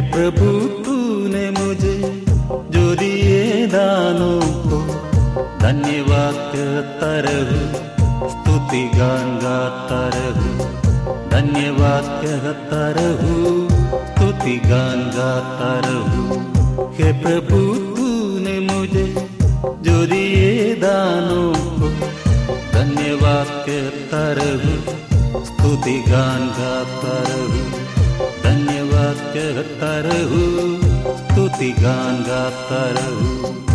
प्रभु तूने मुझे जो दिए दानों को धन्यवाद रहूँ स्तुति गान गाता रहूँ। धन्यवाद कहता रहूँ स्तुति गान गाता रहूँ। हे प्रभु तूने मुझे जो दिए दानों को धन्यवाद कहता रहूँ स्तुति गान गाता रहूँ। कहता रहूँ स्तुति गान गाता रहूँ।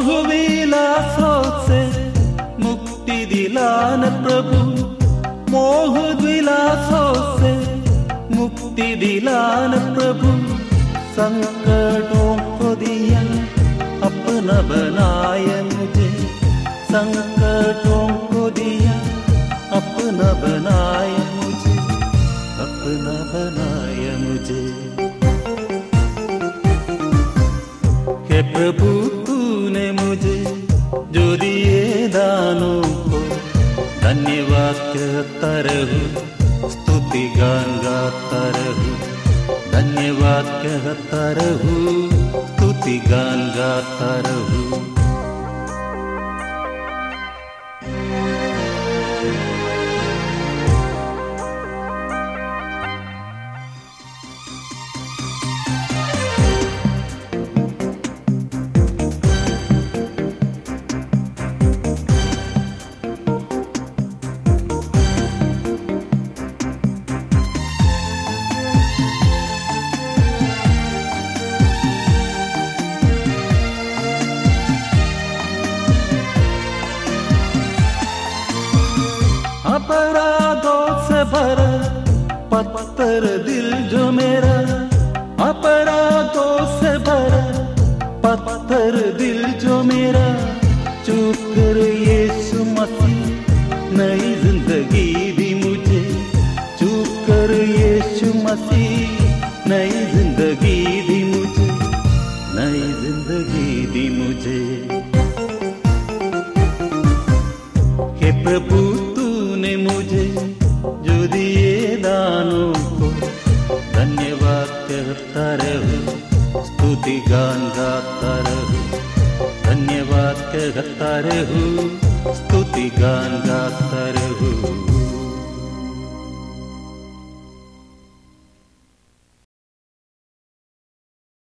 मोह मुक्ति दिलान प्रभु मोह विलासों से मुक्ति दिलान प्रभु संकटों को दिया अपना बनाया मुझे संकटों को दिया अपना बनाया मुझे अपना बनाया मुझे प्रभु धन्यवाद कहता स्तुति गान गाता रहूँ। धन्यवाद कहता रहूँ। स्तुति गान गाता रहूँ। अपराधों से भरा, पत्थर दिल जो मेरा। अपराधों से भरा, पत्थर दिल जो मेरा। चुप कर यीशु मसीह, नई ज़िंदगी दी मुझे। चुप कर यीशु मसीह, नई ज़िंदगी दी मुझे। नई ज़िंदगी दी मुझे। हे प्रभु तूने मुझे जो दिए दानों को। धन्यवाद कहता रहूँ, स्तुति गान गाता रहूँ। धन्यवाद कहता रहूँ, स्तुति गान गाता